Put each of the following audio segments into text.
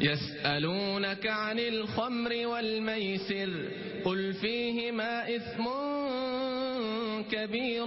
يسألونك عن الخمر والميسر قل فيهما إثم كبير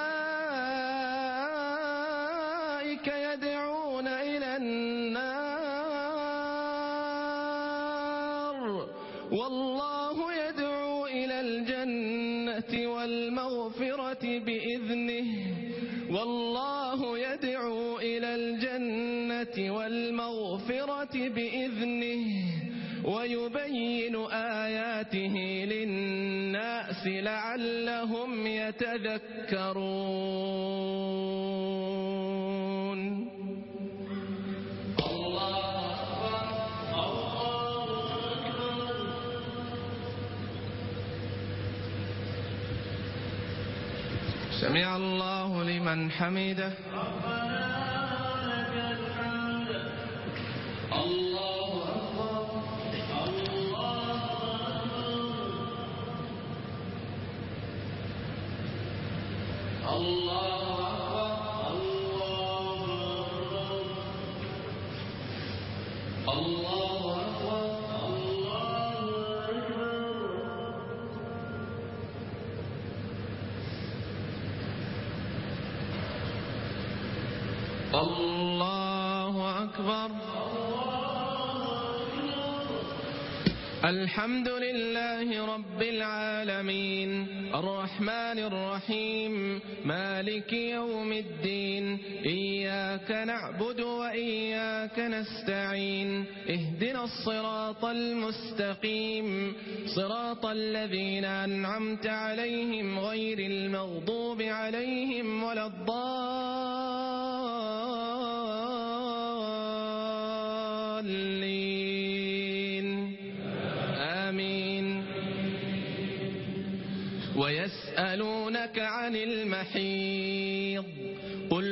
لعلهم يتذكرون. الله سمع الله لمن حمده. نستعين. اهدنا الصراط المستقيم. صراط الذين أنعمت عليهم غير المغضوب عليهم ولا الضالين. آمين. ويسألونك عن المحيط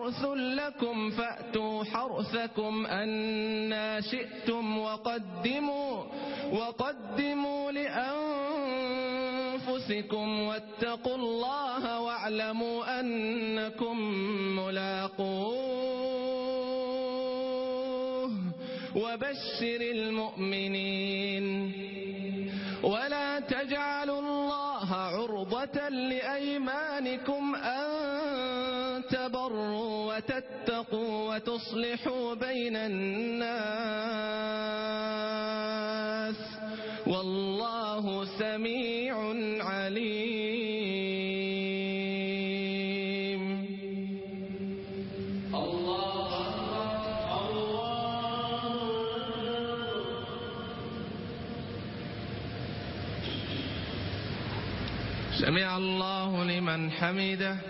حرث لكم فأتوا حرثكم أنا شئتم وقدموا, وقدموا لأنفسكم واتقوا الله واعلموا أنكم ملاقوه وبشر المؤمنين. ولا تجعلوا الله عرضة لأيمانكم أن تتقوا وتصلحوا بين الناس والله سميع عليم. الله سمع الله لمن حمده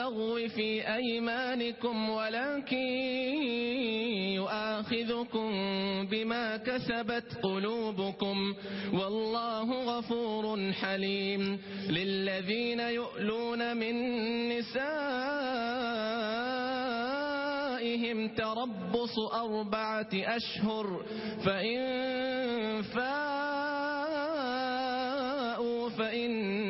اللغو في أيمانكم ولكن يؤاخذكم بما كسبت قلوبكم والله غفور حليم للذين يؤلون من نسائهم تربص أربعة أشهر فإن فاءوا فإن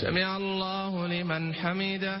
سمع الله لمن حمده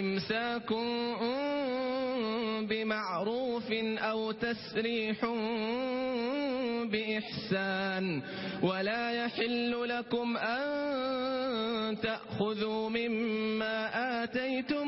إمساك بمعروف أو تسريح بإحسان ولا يحل لكم أن تأخذوا مما آتيتم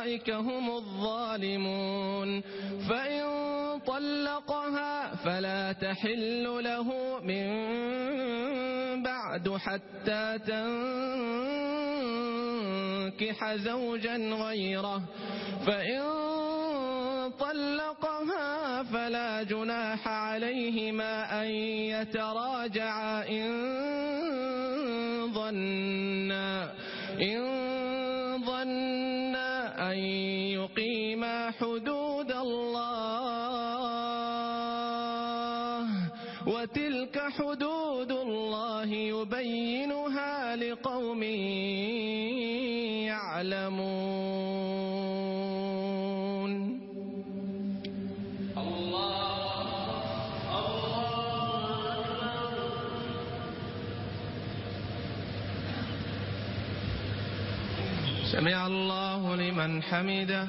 أولئك هم الظالمون فإن طلقها فلا تحل له من بعد حتى تنكح زوجا غيره فإن طلقها فلا جناح عليهما أن يتراجعا إن ظنا حمده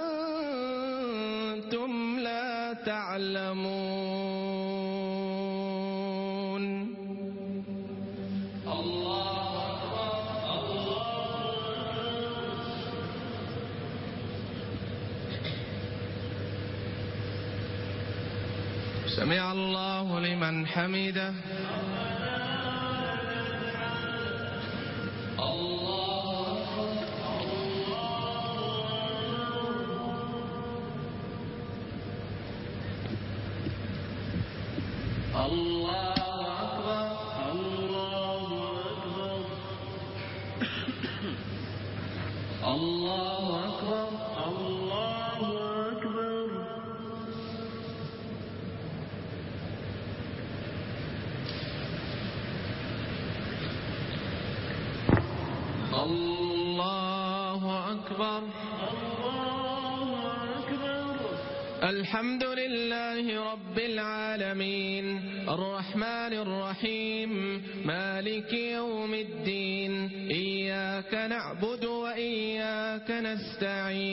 تعلمون الله سمع الله لمن حمده.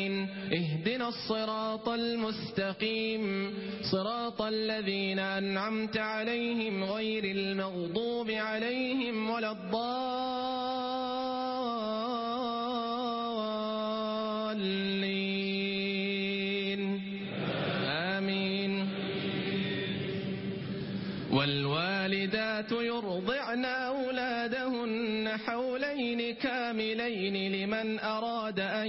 الدين اهدنا الصراط المستقيم. صراط الذين أنعمت عليهم غير المغضوب عليهم ولا الضالين. آمين. والوالدات يرضعن أولادهن حولين كاملين لمن أراد أن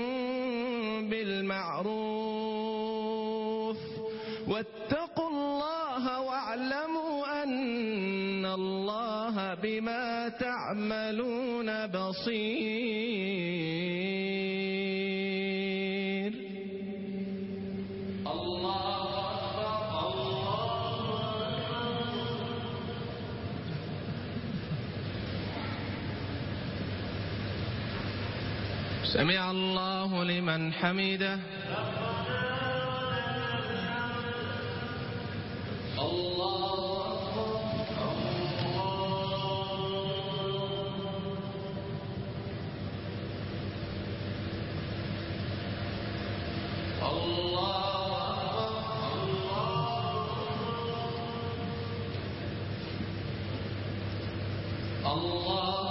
بما تعملون بصير. الله سمع الله لمن حمده. الله اللہ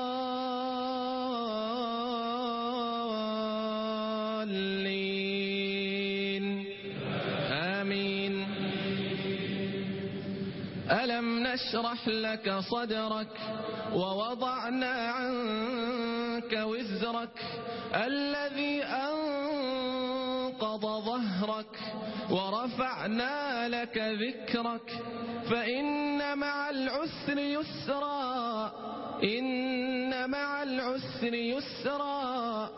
نشرح لك صدرك ووضعنا عنك وزرك الذي أنقض ظهرك ورفعنا لك ذكرك فإن مع العسر يسرا إن مع العسر يسرا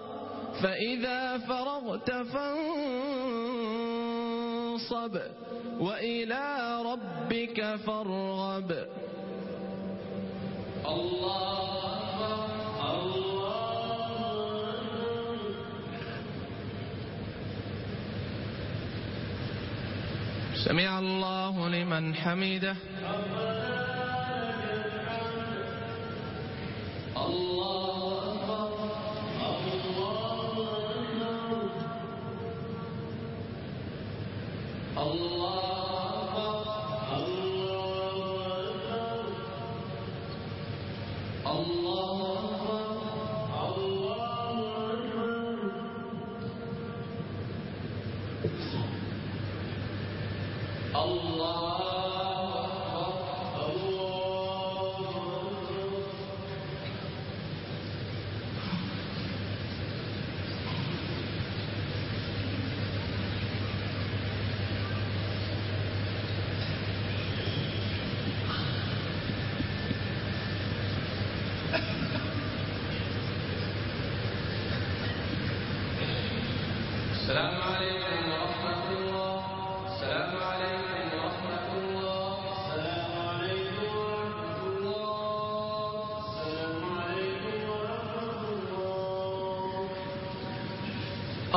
فإذا فرغت فانظر فانصب وإلى ربك فارغب. الله سمع الله لمن حمده.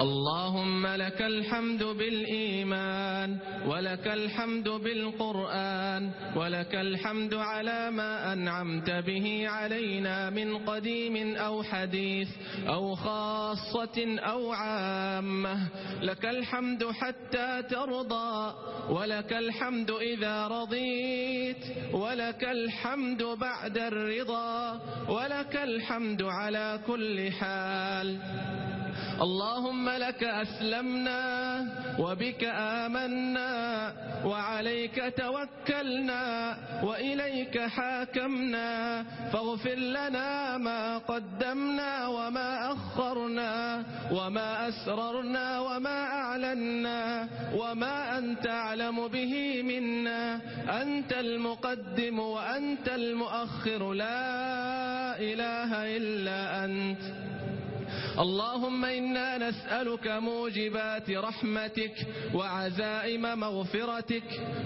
اللهم لك الحمد بالإيمان ولك الحمد بالقرآن ولك الحمد على ما أنعمت به علينا من قديم أو حديث أو خاصة أو عامة. لك الحمد حتى ترضى ولك الحمد إذا رضيت ولك الحمد بعد الرضا ولك الحمد على كل حال. اللهم لك أسلمنا وبك آمنا وعليك توكلنا وإليك حاكمنا فاغفر لنا ما قدمنا وما أخرنا وما أسررنا وما أعلنا وما أنت أعلم به منا أنت المقدم وأنت المؤخر لا إله إلا أنت اللهم إنا نسألك موجبات رحمتك وعزائم مغفرتك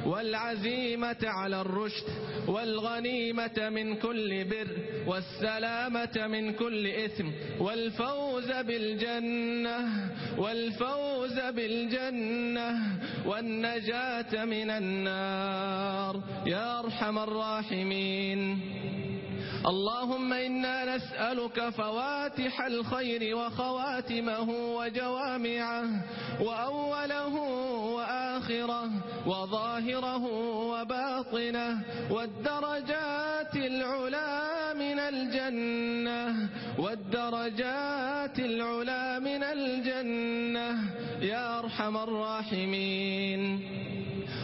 والعزيمة على الرشد والغنيمة من كل بر والسلامة من كل إثم والفوز بالجنة والفوز بالجنة والنجاة من النار يا أرحم الراحمين اللهم إنا نسألك فواتح الخير وخواتمه وجوامعه وأوله وآخره وظاهره وباطنه والدرجات العلا من الجنة والدرجات العلا من الجنة يا أرحم الراحمين.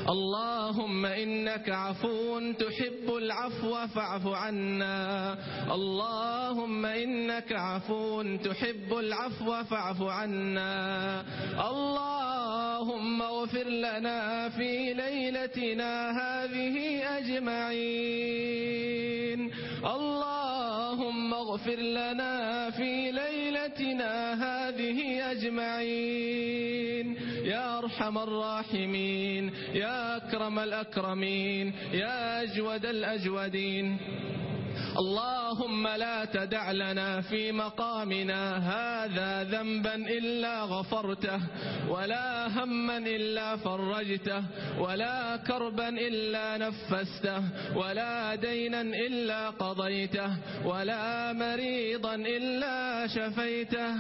اللهم إنك عفو تحب العفو فاعف عنا اللهم إنك عفو تحب العفو فاعف عنا اللهم اغفر لنا في ليلتنا هذه أجمعين اللهم اغفر لنا في ليلتنا هذه أجمعين يا أرحم الراحمين يا أكرم الأكرمين يا أجود الأجودين. اللهم لا تدع لنا في مقامنا هذا ذنبا إلا غفرته ولا هما إلا فرجته ولا كربا إلا نفسته ولا دينا إلا قضيته ولا مريضا إلا شفيته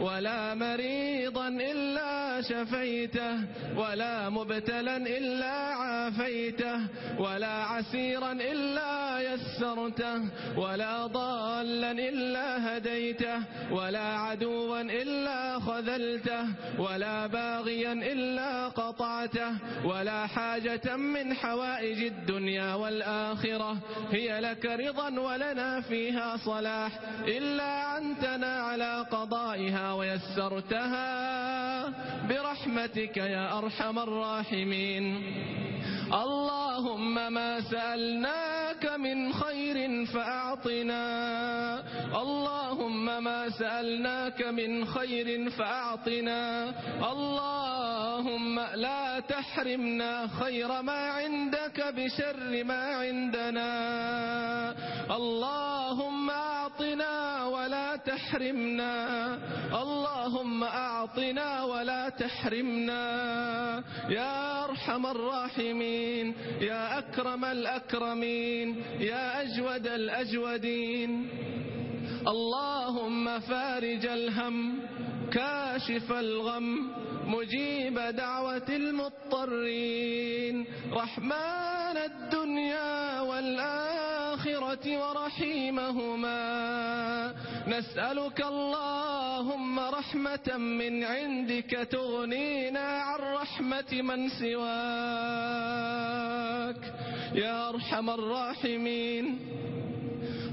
ولا مريضا إلا شفيته ولا مبتلا إلا عافيته ولا عسيرا إلا يسرته ولا ضالا إلا هديته ولا عدوا إلا خذلته ولا باغيا إلا قطعته ولا حاجة من حوائج الدنيا والآخرة. هي لك رضا ولنا فيها صلاح إلا عنتنا على قضائها ويسرتها. برحمتك يا أرحم الراحمين. اللهم ما سألناك من خير فأعطنا. اللهم ما سألناك من خير فأعطنا. اللهم لا تحرمنا خير ما عندك بشر ما عندنا. اللهم أعطنا ولا تحرمنا. اللهم أعطنا ولا تحرمنا. يا أرحم الراحمين يا أكرم الأكرمين يا أجود الأجودين. اللهم فارج الهم كاشف الغم مجيب دعوة المضطرين. رحمن الدنيا ورحيمهما. نسألك اللهم رحمة من عندك تغنينا عن رحمة من سواك. يا أرحم الراحمين.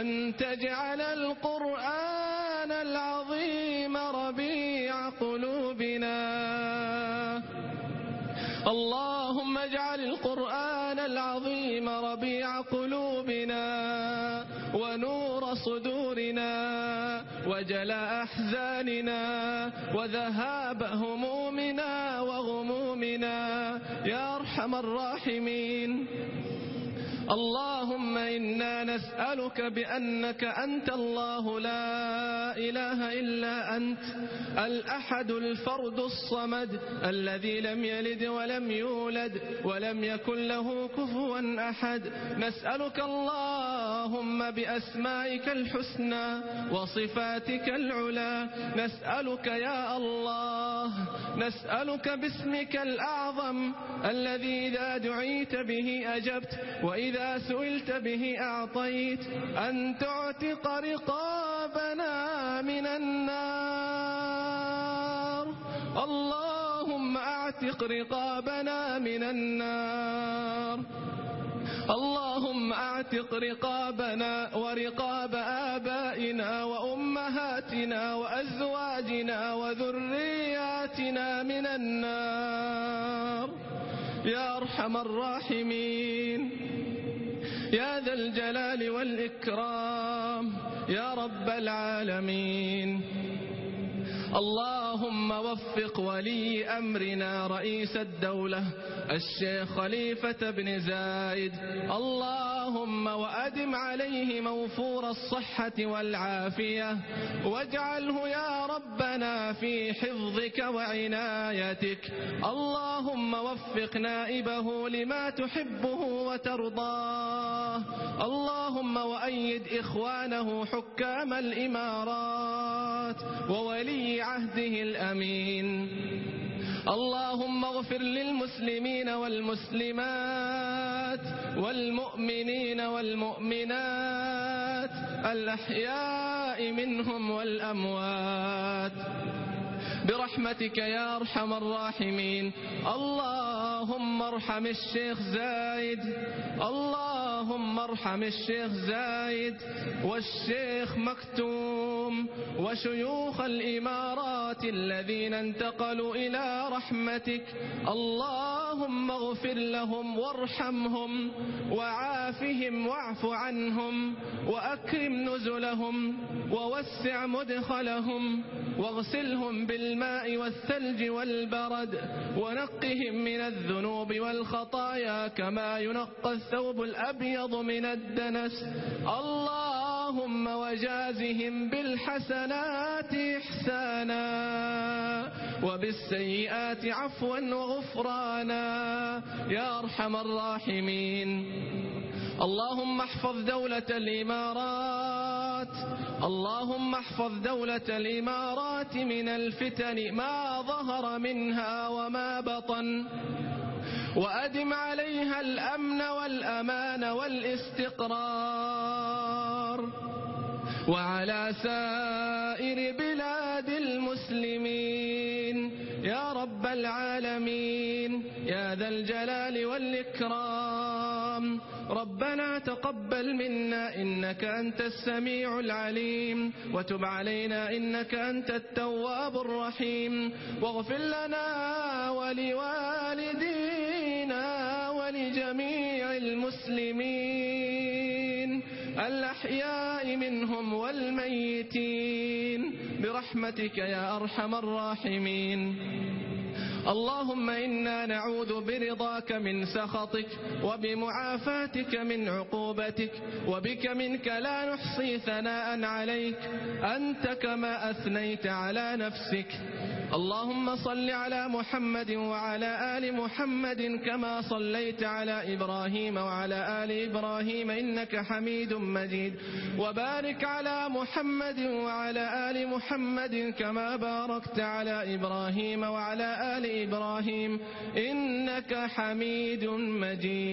أن تجعل القرآن العظيم ربيع قلوبنا. اللهم اجعل القرآن العظيم ربيع قلوبنا ونور صدورنا وجلاء أحزاننا وذهاب همومنا وغمومنا يا أرحم الراحمين. اللهم إنا نسألك بأنك أنت الله لا إله إلا أنت الأحد الفرد الصمد الذي لم يلد ولم يولد ولم يكن له كفوا أحد. نسألك اللهم بأسمائك الحسنى وصفاتك العلا نسألك يا الله نسألك باسمك الأعظم الذي إذا دعيت به أجبت وإذا إذا سئلت به أعطيت أن تعتق رقابنا من النار. اللهم أعتق رقابنا من النار. اللهم أعتق رقابنا ورقاب آبائنا وأمهاتنا وأزواجنا وذرياتنا من النار. يا أرحم الراحمين. يا ذا الجلال والإكرام يا رب العالمين. اللهم وفق ولي أمرنا رئيس الدولة الشيخ خليفة بن زايد. اللهم وأدم عليه موفور الصحة والعافية. واجعله يا ربنا في حفظك وعنايتك. اللهم وفق نائبه لما تحبه وترضاه. اللهم وأيد إخوانه حكام الإمارات. وولي بعهده الأمين. اللهم اغفر للمسلمين والمسلمات والمؤمنين والمؤمنات الأحياء منهم والأموات. برحمتك يا أرحم الراحمين. اللهم ارحم الشيخ زايد. اللهم ارحم الشيخ زايد والشيخ مكتوم وشيوخ الإمارات الذين انتقلوا إلى رحمتك. اللهم اغفر لهم وارحمهم وعافهم واعف عنهم وأكرم نزلهم ووسع مدخلهم واغسلهم بالله الماء والثلج والبرد ونقهم من الذنوب والخطايا كما ينقى الثوب الأبيض من الدنس. اللهم وجازهم بالحسنات إحسانا وبالسيئات عفوا وغفرانا. يا أرحم الراحمين. اللهم احفظ دولة الإمارات. اللهم احفظ دولة الإمارات من الفتن ما ظهر منها وما بطن. وأدم عليها الأمن والأمان والاستقرار. وعلى سائر بلاد المسلمين. يا رب العالمين. يا ذا الجلال والإكرام. ربنا تقبل منا إنك أنت السميع العليم وتب علينا إنك أنت التواب الرحيم واغفر لنا ولوالدينا ولجميع المسلمين الأحياء منهم والميتين برحمتك يا أرحم الراحمين اللهم إنا نعوذ برضاك من سخطك وبمعافاتك من عقوبتك وبك منك لا نحصي ثناء عليك. أنت كما أثنيت على نفسك. اللهم صل على محمد وعلى آل محمد كما صليت على إبراهيم وعلى آل إبراهيم إنك حميد مجيد. وبارك على محمد وعلى آل محمد كما باركت على إبراهيم وعلى آل إبراهيم إنك حميد مجيد.